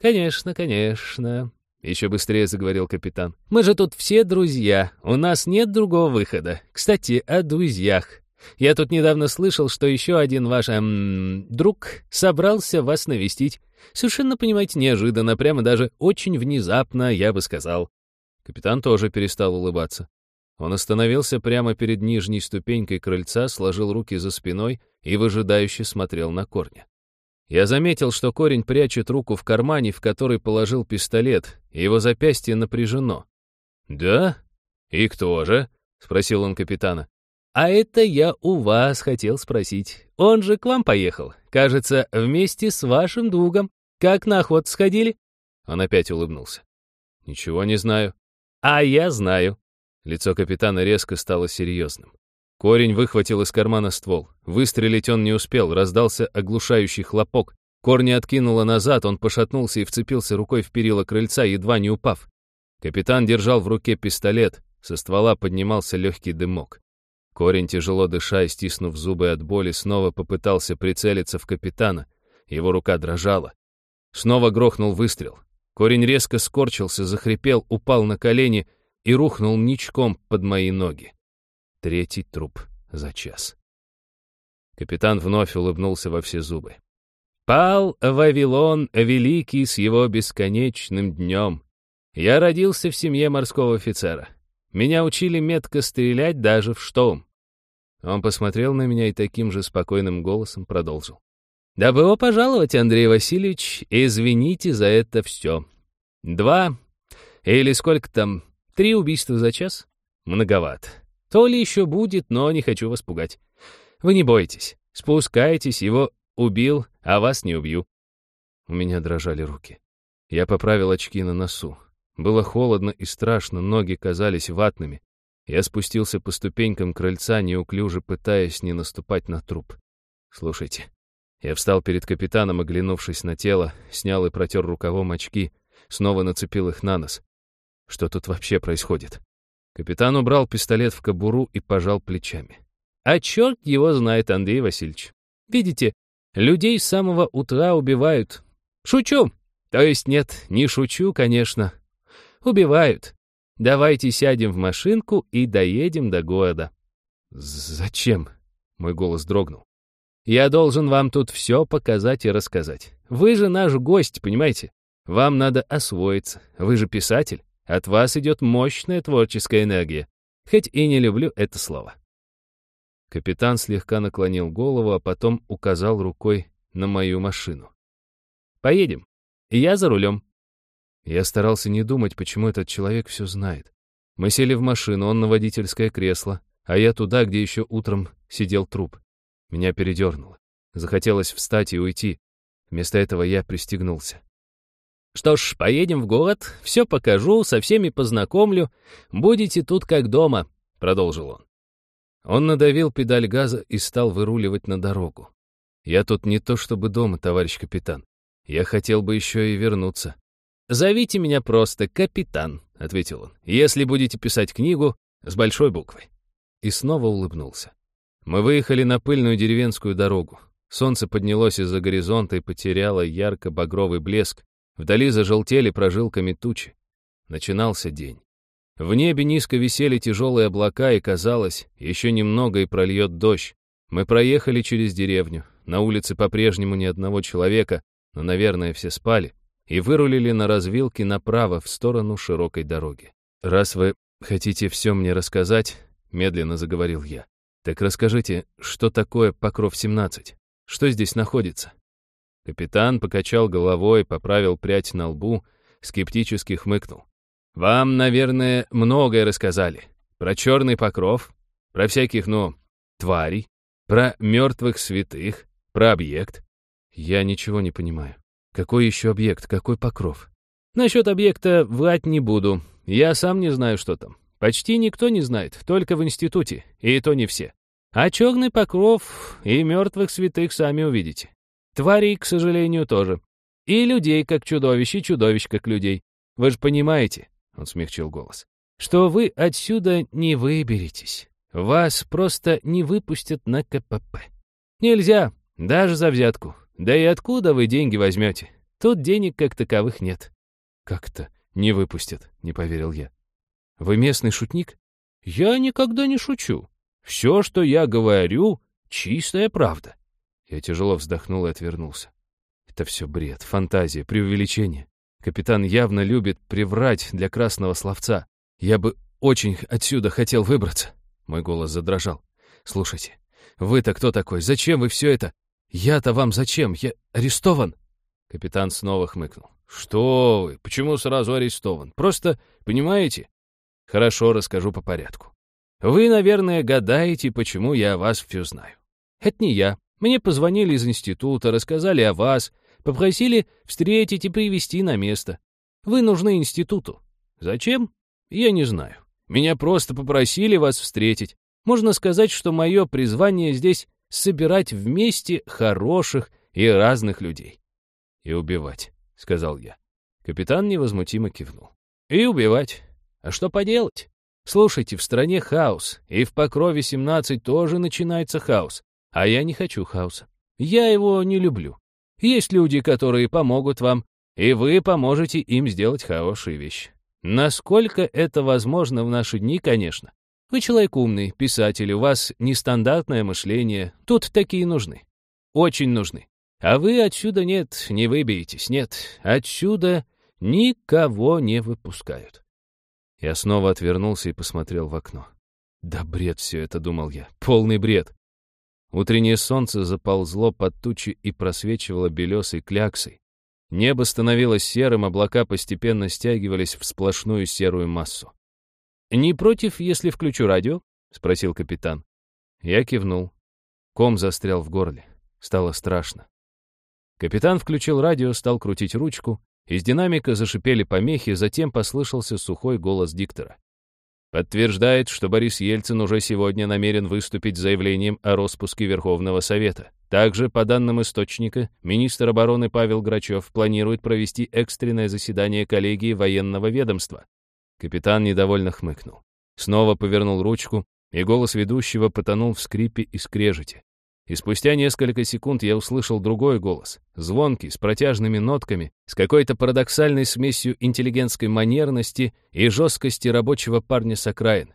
«Конечно, конечно», — еще быстрее заговорил капитан. «Мы же тут все друзья, у нас нет другого выхода. Кстати, о друзьях. Я тут недавно слышал, что еще один ваш эм, друг собрался вас навестить. Совершенно, понимаете, неожиданно, прямо даже очень внезапно, я бы сказал. Капитан тоже перестал улыбаться. Он остановился прямо перед нижней ступенькой крыльца, сложил руки за спиной и выжидающе смотрел на корня. Я заметил, что корень прячет руку в кармане, в который положил пистолет, и его запястье напряжено. «Да? И кто же?» — спросил он капитана. «А это я у вас хотел спросить. Он же к вам поехал. Кажется, вместе с вашим другом. Как на охоту сходили?» Он опять улыбнулся. «Ничего не знаю». «А я знаю». Лицо капитана резко стало серьезным. Корень выхватил из кармана ствол. Выстрелить он не успел, раздался оглушающий хлопок. Корни откинуло назад, он пошатнулся и вцепился рукой в перила крыльца, едва не упав. Капитан держал в руке пистолет, со ствола поднимался легкий дымок. Корень, тяжело дыша и стиснув зубы от боли, снова попытался прицелиться в капитана. Его рука дрожала. Снова грохнул выстрел. Корень резко скорчился, захрипел, упал на колени и рухнул ничком под мои ноги. Третий труп за час. Капитан вновь улыбнулся во все зубы. «Пал Вавилон Великий с его бесконечным днем. Я родился в семье морского офицера. Меня учили метко стрелять даже в штом. Он посмотрел на меня и таким же спокойным голосом продолжил. «Добро пожаловать, Андрей Васильевич, извините за это все. Два или сколько там, три убийства за час? Многовато. То ли еще будет, но не хочу вас пугать. Вы не бойтесь, спускайтесь, его убил, а вас не убью». У меня дрожали руки. Я поправил очки на носу. Было холодно и страшно, ноги казались ватными. Я спустился по ступенькам крыльца, неуклюже пытаясь не наступать на труп. «Слушайте». Я встал перед капитаном, оглянувшись на тело, снял и протер рукавом очки, снова нацепил их на нос. Что тут вообще происходит? Капитан убрал пистолет в кобуру и пожал плечами. А черт его знает, Андрей Васильевич. Видите, людей с самого утра убивают. Шучу. То есть нет, не шучу, конечно. Убивают. Давайте сядем в машинку и доедем до города». «Зачем?» — мой голос дрогнул. «Я должен вам тут все показать и рассказать. Вы же наш гость, понимаете? Вам надо освоиться. Вы же писатель. От вас идет мощная творческая энергия. Хоть и не люблю это слово». Капитан слегка наклонил голову, а потом указал рукой на мою машину. «Поедем. Я за рулем». Я старался не думать, почему этот человек все знает. Мы сели в машину, он на водительское кресло, а я туда, где еще утром сидел труп. Меня передернуло. Захотелось встать и уйти. Вместо этого я пристегнулся. «Что ж, поедем в город, все покажу, со всеми познакомлю. Будете тут как дома», — продолжил он. Он надавил педаль газа и стал выруливать на дорогу. «Я тут не то чтобы дома, товарищ капитан. Я хотел бы еще и вернуться. «Зовите меня просто капитан», — ответил он, «если будете писать книгу с большой буквы». И снова улыбнулся. Мы выехали на пыльную деревенскую дорогу. Солнце поднялось из-за горизонта и потеряло ярко-багровый блеск. Вдали зажелтели прожилками тучи. Начинался день. В небе низко висели тяжелые облака, и казалось, еще немного и прольет дождь. Мы проехали через деревню. На улице по-прежнему ни одного человека, но, наверное, все спали и вырулили на развилке направо в сторону широкой дороги. «Раз вы хотите все мне рассказать», — медленно заговорил я, «так расскажите, что такое Покров-17? Что здесь находится?» Капитан покачал головой, поправил прядь на лбу, скептически хмыкнул. «Вам, наверное, многое рассказали. Про черный покров, про всяких, ну, тварей, про мертвых святых, про объект. Я ничего не понимаю. Какой еще объект? Какой покров? Насчет объекта врать не буду. Я сам не знаю, что там. Почти никто не знает, только в институте, и то не все. А черный покров и мертвых святых сами увидите. Тварей, к сожалению, тоже. И людей как чудовищ, и чудовищ как людей. Вы же понимаете, — он смягчил голос, — что вы отсюда не выберетесь. Вас просто не выпустят на КПП. Нельзя, даже за взятку. Да и откуда вы деньги возьмете? Тут денег как таковых нет. Как-то не выпустят, не поверил я. Вы местный шутник? Я никогда не шучу. Все, что я говорю, чистая правда. Я тяжело вздохнул и отвернулся. Это все бред, фантазия, преувеличение. Капитан явно любит приврать для красного словца. Я бы очень отсюда хотел выбраться. Мой голос задрожал. Слушайте, вы-то кто такой? Зачем вы все это? «Я-то вам зачем? Я арестован?» Капитан снова хмыкнул. «Что вы? Почему сразу арестован? Просто, понимаете?» «Хорошо, расскажу по порядку. Вы, наверное, гадаете, почему я о вас все знаю. Это не я. Мне позвонили из института, рассказали о вас, попросили встретить и привести на место. Вы нужны институту. Зачем? Я не знаю. Меня просто попросили вас встретить. Можно сказать, что мое призвание здесь собирать вместе хороших и разных людей. «И убивать», — сказал я. Капитан невозмутимо кивнул. «И убивать. А что поделать? Слушайте, в стране хаос, и в Покрове 17 тоже начинается хаос. А я не хочу хаоса. Я его не люблю. Есть люди, которые помогут вам, и вы поможете им сделать хорошие вещи. Насколько это возможно в наши дни, конечно. Вы человек умный, писатель, у вас нестандартное мышление. Тут такие нужны. Очень нужны. А вы отсюда нет, не выберетесь, нет. Отсюда никого не выпускают. Я снова отвернулся и посмотрел в окно. Да бред все это, думал я. Полный бред. Утреннее солнце заползло под тучи и просвечивало белесой кляксой. Небо становилось серым, облака постепенно стягивались в сплошную серую массу. «Не против, если включу радио?» — спросил капитан. Я кивнул. Ком застрял в горле. Стало страшно. Капитан включил радио, стал крутить ручку. Из динамика зашипели помехи, затем послышался сухой голос диктора. Подтверждает, что Борис Ельцин уже сегодня намерен выступить с заявлением о распуске Верховного Совета. Также, по данным источника, министр обороны Павел Грачев планирует провести экстренное заседание коллегии военного ведомства. Капитан недовольно хмыкнул. Снова повернул ручку, и голос ведущего потонул в скрипе и скрежете. И спустя несколько секунд я услышал другой голос, звонкий, с протяжными нотками, с какой-то парадоксальной смесью интеллигентской манерности и жесткости рабочего парня с окраин.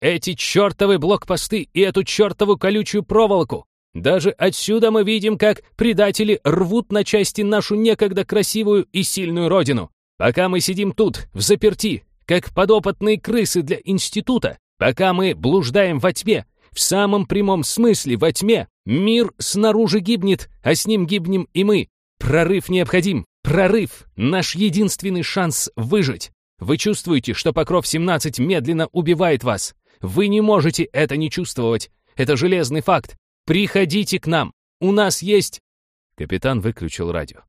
«Эти чертовы блокпосты и эту чертову колючую проволоку! Даже отсюда мы видим, как предатели рвут на части нашу некогда красивую и сильную родину. Пока мы сидим тут, в заперти, как подопытные крысы для института, пока мы блуждаем во тьме, в самом прямом смысле во тьме, мир снаружи гибнет, а с ним гибнем и мы. Прорыв необходим, прорыв — наш единственный шанс выжить. Вы чувствуете, что Покров-17 медленно убивает вас. Вы не можете это не чувствовать. Это железный факт. Приходите к нам. У нас есть...» Капитан выключил радио.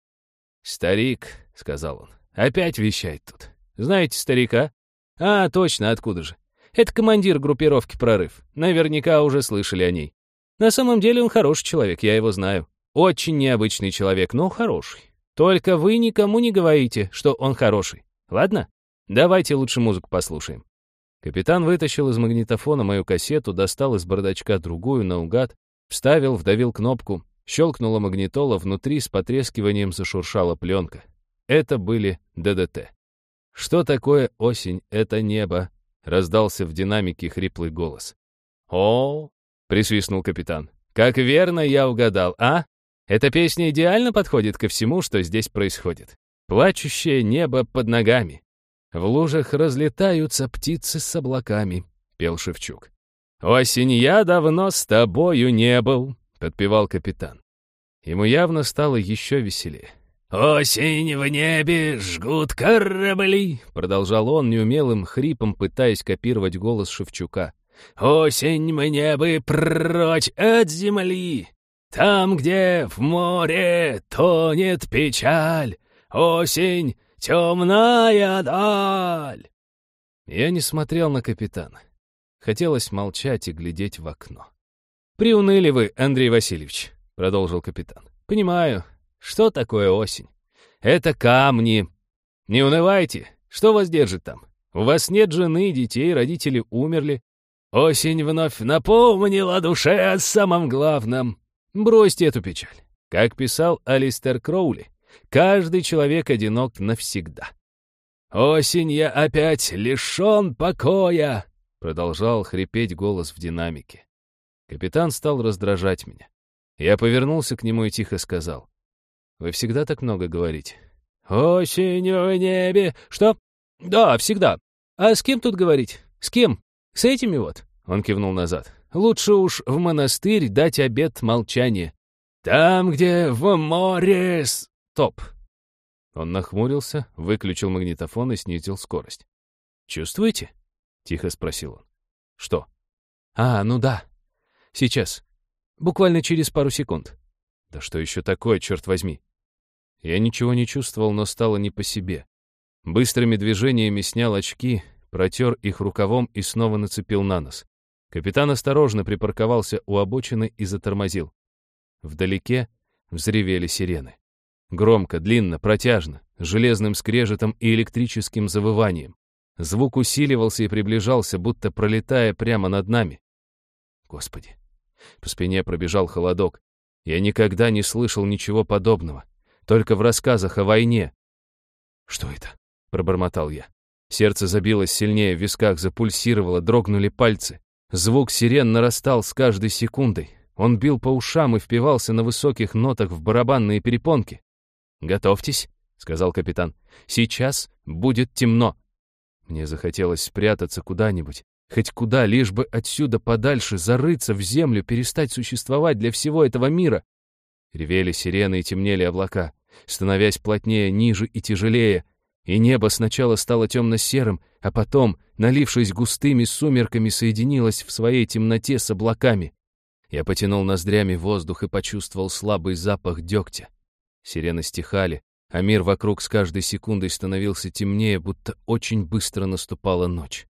«Старик», — сказал он, — «опять вещает тут. Знаете старика?» «А, точно, откуда же? Это командир группировки «Прорыв». Наверняка уже слышали о ней. На самом деле он хороший человек, я его знаю. Очень необычный человек, но хороший. Только вы никому не говорите, что он хороший. Ладно? Давайте лучше музыку послушаем. Капитан вытащил из магнитофона мою кассету, достал из бардачка другую наугад, вставил, вдавил кнопку, щелкнула магнитола, внутри с потрескиванием зашуршала пленка. Это были ДДТ. Что такое осень? Это небо раздался в динамике хриплый голос. «О!» — присвистнул капитан. «Как верно я угадал, а? Эта песня идеально подходит ко всему, что здесь происходит. Плачущее небо под ногами. В лужах разлетаются птицы с облаками», — пел Шевчук. «Осень, я давно с тобою не был», — подпевал капитан. Ему явно стало еще веселее. «Осень в небе жгут корабли», — продолжал он неумелым хрипом, пытаясь копировать голос Шевчука. «Осень мне бы прочь от земли, там, где в море тонет печаль, осень — темная даль». Я не смотрел на капитана. Хотелось молчать и глядеть в окно. «Приуныли вы, Андрей Васильевич», — продолжил капитан. «Понимаю, что такое осень? Это камни. Не унывайте. Что вас держит там? У вас нет жены, детей, родители умерли. Осень вновь напомнила душе о самом главном. Бросьте эту печаль. Как писал Алистер Кроули, каждый человек одинок навсегда. «Осень я опять лишен покоя!» Продолжал хрипеть голос в динамике. Капитан стал раздражать меня. Я повернулся к нему и тихо сказал. Вы всегда так много говорите. Осень в небе. Что? Да, всегда. А с кем тут говорить? С кем? С этими вот. Он кивнул назад. Лучше уж в монастырь дать обет молчания. Там, где в море... Стоп. Он нахмурился, выключил магнитофон и снизил скорость. «Чувствуете?» — тихо спросил он. «Что?» «А, ну да. Сейчас. Буквально через пару секунд». «Да что еще такое, черт возьми?» Я ничего не чувствовал, но стало не по себе. Быстрыми движениями снял очки, протер их рукавом и снова нацепил на нос. Капитан осторожно припарковался у обочины и затормозил. Вдалеке взревели сирены. Громко, длинно, протяжно, с железным скрежетом и электрическим завыванием. Звук усиливался и приближался, будто пролетая прямо над нами. Господи! По спине пробежал холодок. Я никогда не слышал ничего подобного. Только в рассказах о войне. «Что это?» — пробормотал я. Сердце забилось сильнее, в висках запульсировало, дрогнули пальцы. Звук сирен нарастал с каждой секундой. Он бил по ушам и впивался на высоких нотах в барабанные перепонки. «Готовьтесь», — сказал капитан. «Сейчас будет темно». Мне захотелось спрятаться куда-нибудь, хоть куда, лишь бы отсюда подальше зарыться в землю, перестать существовать для всего этого мира. Ревели сирены и темнели облака становясь плотнее, ниже и тяжелее, и небо сначала стало темно-серым, а потом, налившись густыми сумерками, соединилось в своей темноте с облаками. Я потянул ноздрями воздух и почувствовал слабый запах дегтя. Сирены стихали, а мир вокруг с каждой секундой становился темнее, будто очень быстро наступала ночь.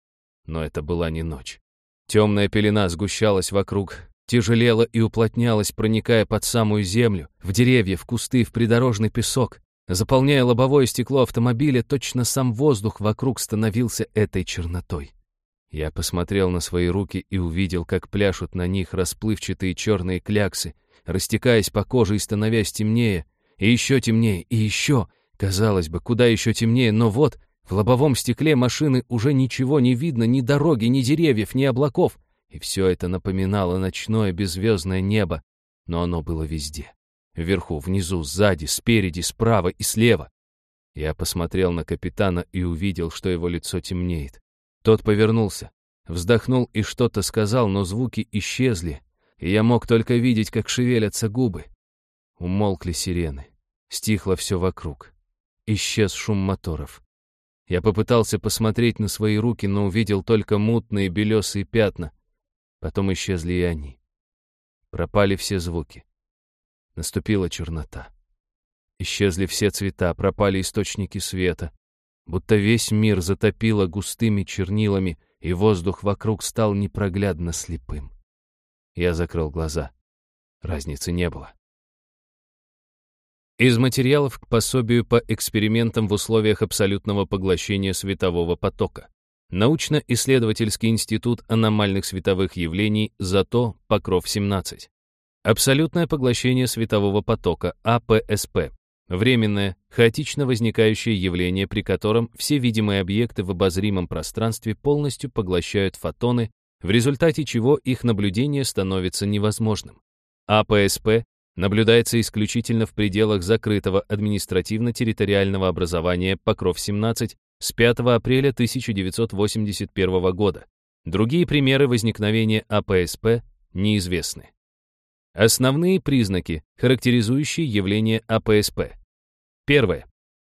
Но это была не ночь. Темная пелена сгущалась вокруг, тяжелела и уплотнялась, проникая под самую землю, в деревья, в кусты, в придорожный песок. Заполняя лобовое стекло автомобиля, точно сам воздух вокруг становился этой чернотой. Я посмотрел на свои руки и увидел, как пляшут на них расплывчатые черные кляксы, растекаясь по коже и становясь темнее, и еще темнее, и еще. Казалось бы, куда еще темнее, но вот в лобовом стекле машины уже ничего не видно, ни дороги, ни деревьев, ни облаков. И все это напоминало ночное беззвездное небо, но оно было везде. Вверху, внизу, сзади, спереди, справа и слева. Я посмотрел на капитана и увидел, что его лицо темнеет. Тот повернулся, вздохнул и что-то сказал, но звуки исчезли, и я мог только видеть, как шевелятся губы. Умолкли сирены. Стихло все вокруг. Исчез шум моторов. Я попытался посмотреть на свои руки, но увидел только мутные белесые пятна. Потом исчезли и они. Пропали все звуки. Наступила чернота. Исчезли все цвета, пропали источники света. Будто весь мир затопило густыми чернилами, и воздух вокруг стал непроглядно слепым. Я закрыл глаза. Разницы не было. Из материалов к пособию по экспериментам в условиях абсолютного поглощения светового потока. Научно-исследовательский институт аномальных световых явлений ЗАТО Покров-17. Абсолютное поглощение светового потока АПСП. Временное, хаотично возникающее явление, при котором все видимые объекты в обозримом пространстве полностью поглощают фотоны, в результате чего их наблюдение становится невозможным. АПСП наблюдается исключительно в пределах закрытого административно-территориального образования Покров-17 с 5 апреля 1981 года. Другие примеры возникновения АПСП неизвестны. Основные признаки, характеризующие явление АПСП. Первое.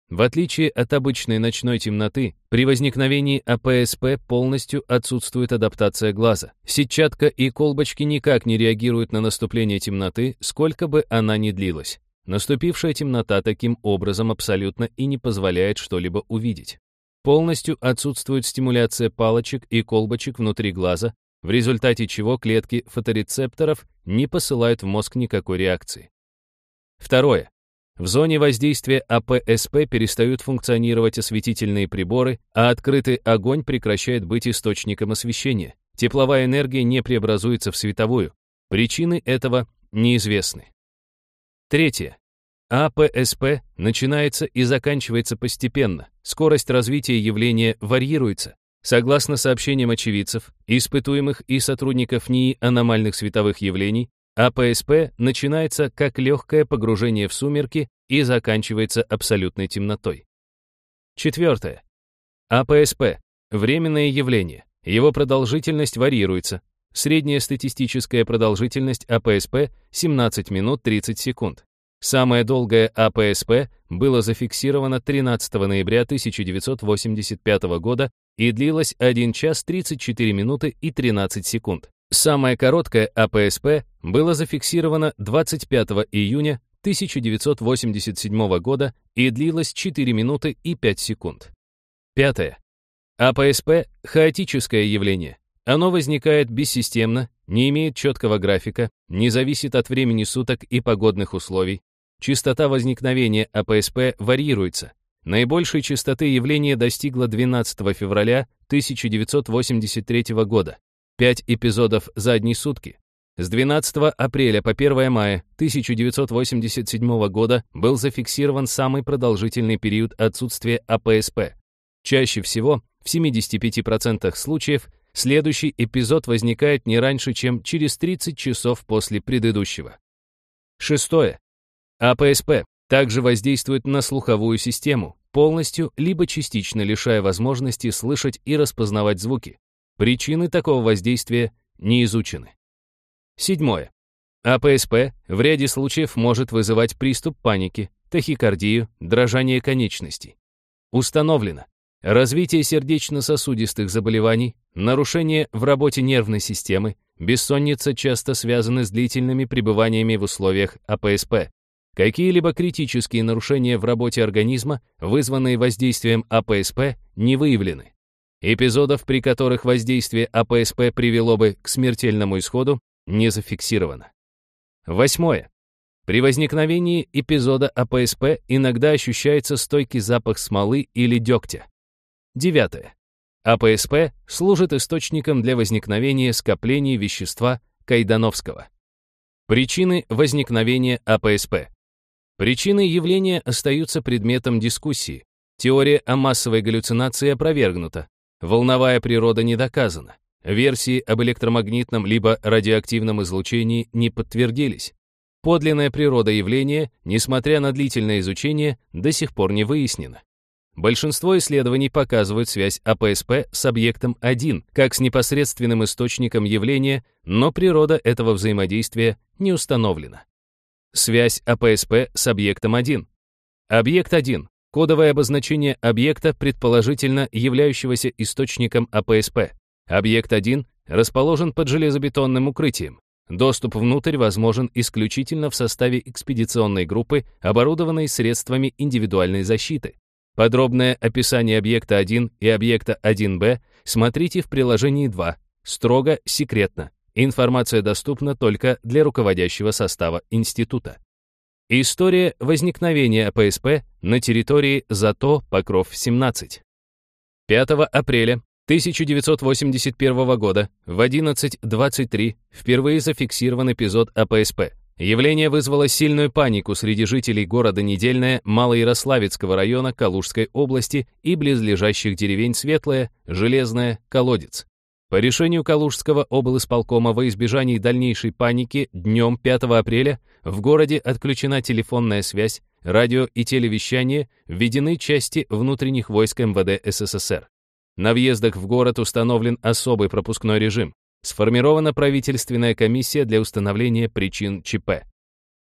В отличие от обычной ночной темноты, при возникновении АПСП полностью отсутствует адаптация глаза. Сетчатка и колбочки никак не реагируют на наступление темноты, сколько бы она ни длилась. Наступившая темнота таким образом абсолютна и не позволяет что-либо увидеть. Полностью отсутствует стимуляция палочек и колбочек внутри глаза, в результате чего клетки фоторецепторов не посылают в мозг никакой реакции. Второе. В зоне воздействия АПСП перестают функционировать осветительные приборы, а открытый огонь прекращает быть источником освещения. Тепловая энергия не преобразуется в световую. Причины этого неизвестны. Третье. АПСП начинается и заканчивается постепенно. Скорость развития явления варьируется. Согласно сообщениям очевидцев, испытуемых и сотрудников НИИ аномальных световых явлений, АПСП начинается как легкое погружение в сумерки и заканчивается абсолютной темнотой. Четвертое. АПСП – временное явление. Его продолжительность варьируется. Средняя статистическая продолжительность АПСП – 17 минут 30 секунд. Самое долгое АПСП было зафиксировано 13 ноября 1985 года и длилось 1 час 34 минуты и 13 секунд. Самое короткое АПСП было зафиксировано 25 июня 1987 года и длилось 4 минуты и 5 секунд. Пятое. АПСП – хаотическое явление. Оно возникает бессистемно, не имеет четкого графика, не зависит от времени суток и погодных условий. Частота возникновения АПСП варьируется. Наибольшей частоты явление достигло 12 февраля 1983 года. 5 эпизодов за одни сутки. С 12 апреля по 1 мая 1987 года был зафиксирован самый продолжительный период отсутствия АПСП. Чаще всего, в 75% случаев, следующий эпизод возникает не раньше, чем через 30 часов после предыдущего. Шестое. АПСП также воздействует на слуховую систему, полностью либо частично лишая возможности слышать и распознавать звуки. Причины такого воздействия не изучены. Седьмое. АПСП в ряде случаев может вызывать приступ паники, тахикардию, дрожание конечностей. Установлено. Развитие сердечно-сосудистых заболеваний, нарушение в работе нервной системы, бессонница часто связаны с длительными пребываниями в условиях АПСП. Какие-либо критические нарушения в работе организма, вызванные воздействием АПСП, не выявлены. Эпизодов, при которых воздействие АПСП привело бы к смертельному исходу, не зафиксировано. Восьмое. При возникновении эпизода АПСП иногда ощущается стойкий запах смолы или дегтя. Девятое. АПСП служит источником для возникновения скоплений вещества Кайдановского. Причины возникновения АПСП. Причины явления остаются предметом дискуссии. Теория о массовой галлюцинации опровергнута. Волновая природа не доказана. Версии об электромагнитном либо радиоактивном излучении не подтвердились. Подлинная природа явления, несмотря на длительное изучение, до сих пор не выяснена. Большинство исследований показывают связь АПСП с объектом 1, как с непосредственным источником явления, но природа этого взаимодействия не установлена. Связь АПСП с объектом 1. Объект 1 — кодовое обозначение объекта, предположительно являющегося источником АПСП. Объект 1 расположен под железобетонным укрытием. Доступ внутрь возможен исключительно в составе экспедиционной группы, оборудованной средствами индивидуальной защиты. Подробное описание объекта 1 и объекта 1Б смотрите в приложении 2. Строго секретно. Информация доступна только для руководящего состава института. История возникновения АПСП на территории ЗАТО Покров-17. 5 апреля 1981 года в 11.23 впервые зафиксирован эпизод АПСП. Явление вызвало сильную панику среди жителей города Недельное Малоярославецкого района Калужской области и близлежащих деревень Светлое, Железное, Колодец. По решению Калужского облисполкома во избежание дальнейшей паники днем 5 апреля в городе отключена телефонная связь, радио и телевещание, введены части внутренних войск МВД СССР. На въездах в город установлен особый пропускной режим. Сформирована правительственная комиссия для установления причин ЧП.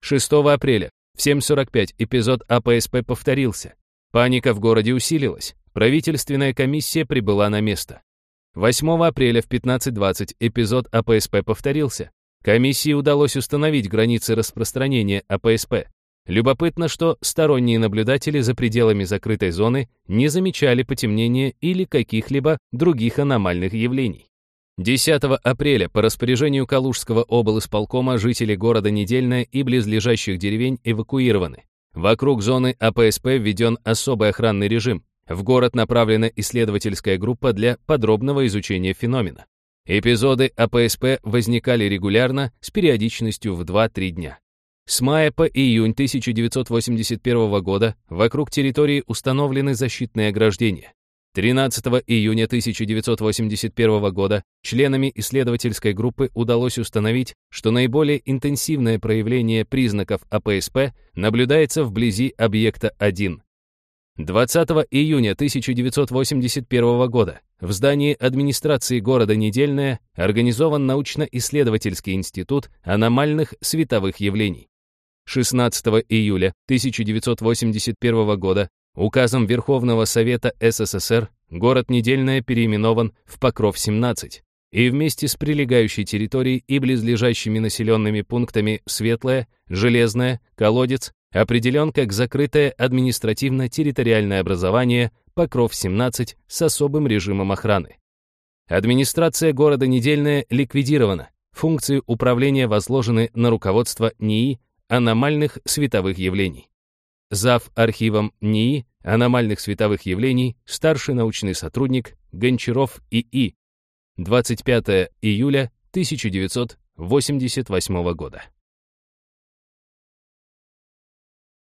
6 апреля в 7.45 эпизод АПСП повторился. Паника в городе усилилась. Правительственная комиссия прибыла на место. 8 апреля в 15.20 эпизод АПСП повторился. Комиссии удалось установить границы распространения АПСП. Любопытно, что сторонние наблюдатели за пределами закрытой зоны не замечали потемнения или каких-либо других аномальных явлений. 10 апреля по распоряжению Калужского облисполкома жители города Недельное и близлежащих деревень эвакуированы. Вокруг зоны АПСП введен особый охранный режим. В город направлена исследовательская группа для подробного изучения феномена. Эпизоды АПСП возникали регулярно с периодичностью в 2-3 дня. С мая по июнь 1981 года вокруг территории установлены защитные ограждения. 13 июня 1981 года членами исследовательской группы удалось установить, что наиболее интенсивное проявление признаков АПСП наблюдается вблизи объекта 1. 20 июня 1981 года в здании администрации города Недельное организован научно-исследовательский институт аномальных световых явлений. 16 июля 1981 года указом Верховного Совета СССР город Недельное переименован в Покров-17 и вместе с прилегающей территорией и близлежащими населенными пунктами Светлое, Железное, Колодец определен как закрытое административно-территориальное образование Покров-17 с особым режимом охраны. Администрация города Недельное ликвидирована, функции управления возложены на руководство НИИ аномальных световых явлений. Зав. архивом НИИ аномальных световых явлений старший научный сотрудник Гончаров ИИ 25 июля 1988 года.